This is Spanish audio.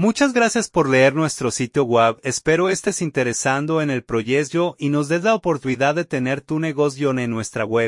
Muchas gracias por leer nuestro sitio web. Espero estés interesando en el proyecto y nos des la oportunidad de tener tu negocio en nuestra web.